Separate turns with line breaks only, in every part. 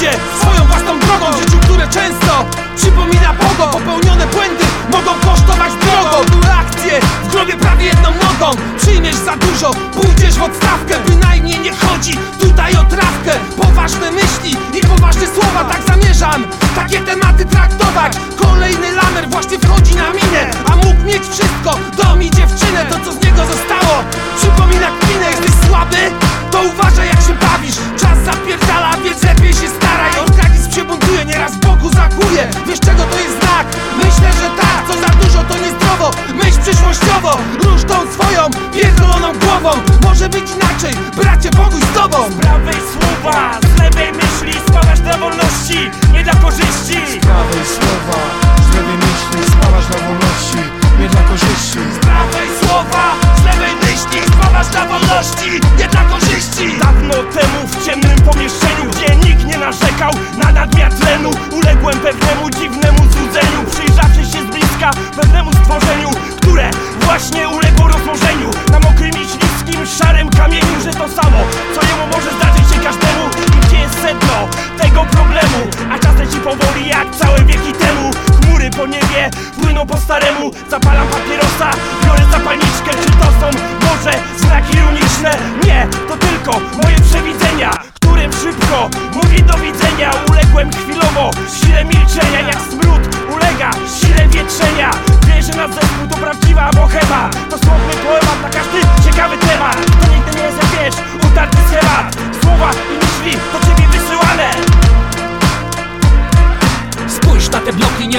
idzie swoją własną drogą w życiu, które często przypomina Bogo Popełnione błędy mogą kosztować drogo Akcje w grobie prawie jedną nogą. Przyjmiesz za dużo, pójdziesz w odstawkę Bynajmniej nie chodzi tutaj o trawkę. Poważne myśli i poważne słowa Tak zamierzam. Takie tematy traktować. Kolejny lamer właśnie wchodzi na minę A mógł mieć wszystko. Przyszłościowo, rusz tą swoją pierdoloną głową. Może być inaczej, bracie Boguś z tobą.
Z prawej słowa, z lewej myśli Spawasz dla wolności, nie dla korzyści.
Prawej słowa Z lewej myśli spawasz na wolności Nie dla korzyści.
Z prawej słowa, z lewej myśli Spawasz dla wolności, nie dla korzyści.
Dawno temu w ciemnym pomieszczeniu Gdzie nikt nie narzekał na nadmiar tlenu Uległem pewnemu dziwnemu złudzeniu. Przyjrzawszy się z bliska pewnemu stworzeniu właśnie uległo rozłożeniu. Na mokrym i śliskim, szarym kamieniu Że to samo, co jemu może zdarzyć się każdemu. I gdzie jest sedno tego problemu? A czas leci powoli jak całe wieki temu. Chmury po niebie płyną po staremu. Zapalam papierosa,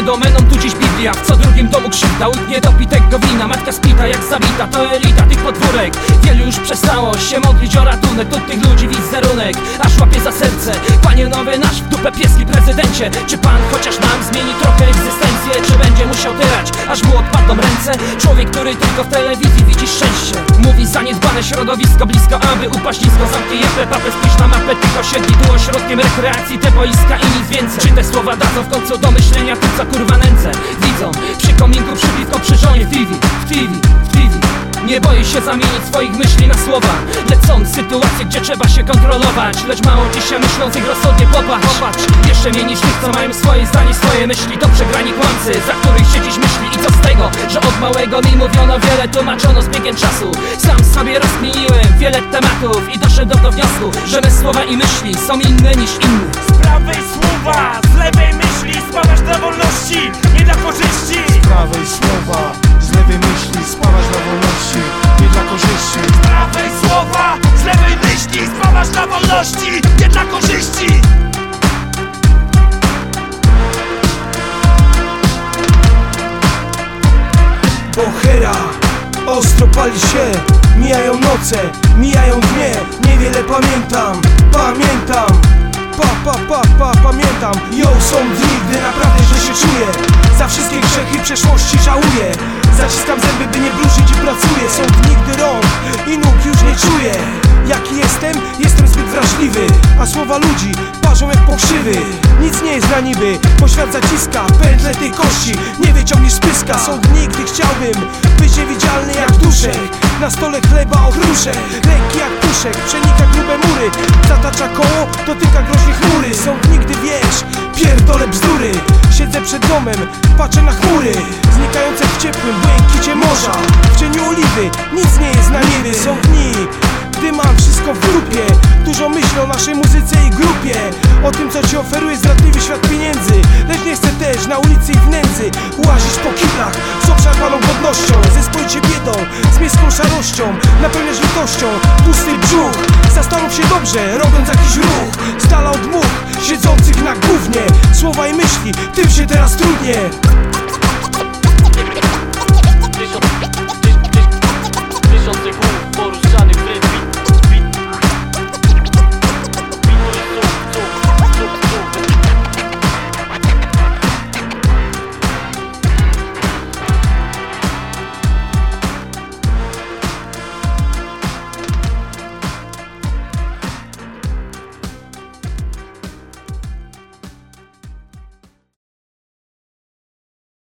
domeną tu dziś Co drugim domu krzywda, łyknie dopitego wina Matka spita jak zabita, to elita tych podwórek. Wielu już przestało się modlić o ratunek Tu tych ludzi wizerunek, aż łapie za serce Panie nowy nasz w dupę pieski prezydencie. Czy pan chociaż nam zmieni trochę egzystencję Czy będzie musiał tyrać, aż mu odpadną ręce? Człowiek, który tylko w telewizji widzi szczęście Mówi zaniedbane środowisko blisko, aby upaść nisko. Zamknij jepę, papę, spójrz na mapę Tych osiedli tu ośrodkiem rekreacji Te boiska i nic więcej. Czy te słowa dadzą w końcu do myślenia tym, co kurwa nędzę Widzą. Przy kominku, przy przy żonie w TV, w TV, w TV nie boi się zamienić swoich myśli na słowa. Lecąc sytuacje, gdzie trzeba się kontrolować. Lecz mało dzisiaj myślących rozsądnie popatrz. Popatrz, jeszcze mniej niż tych, co mają swoje zdanie, swoje myśli. To przegrani kłamcy, za których się dziś myśli. I co z tego, że od małego mi mówiono wiele Tłumaczono z biegiem czasu. Sam sobie rozkminiłem wiele tematów I doszedłem do wniosku, że me słowa i myśli są inne niż inne.
Z prawej słowa, z lewej myśli Spawasz dla wolności,
Spawasz dla
wolności, nie dla korzyści.
Bohera Ostro pali się, mijają noce, mijają dnie Niewiele pamiętam, pamiętam. Pa, pa, pa, pa, pamiętam. Yo, są dni, gdy naprawdę źle się czuję. Za wszystkie grzechy przeszłości żałuję. Zaciskam zęby, by nie bruszyć i pracuję. Są dni, gdy rąk i nóg już nie czuję. Jaki jestem? Jestem wrażliwy A słowa ludzi parzą jak pokrzywy. Nic nie jest na niby, bo świat zaciska Pętle tej kości, nie wyciągniesz pyska Są dni, gdy chciałbym być niewidzialny jak duszek. Na stole chleba okruszek Lekki jak puszek, przenika grube mury Zatacza koło, dotyka groźnie chmury. Są dni, gdy wiesz, pierdolę bzdury. Siedzę przed domem, patrzę na chmury Znikające w ciepłym błękicie morza. W cieniu oliwy, nic nie jest na niebie. Są dni, mam wszystko w grupie Dużo myślę o naszej muzyce i grupie. O tym co ci oferuje zdradliwy świat pieniędzy. Lecz nie chcę też na ulicy i w nędzy Łazić po kiblach z obszarpaną godnością. Zespoicie biedą, z miejską szarością Napełniasz litością, pusty brzuch Zastanów się dobrze, robiąc jakiś ruch. Z dala od siedzących na gównie. Słowa i myśli, tym się teraz trudnie